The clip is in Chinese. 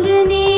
着你。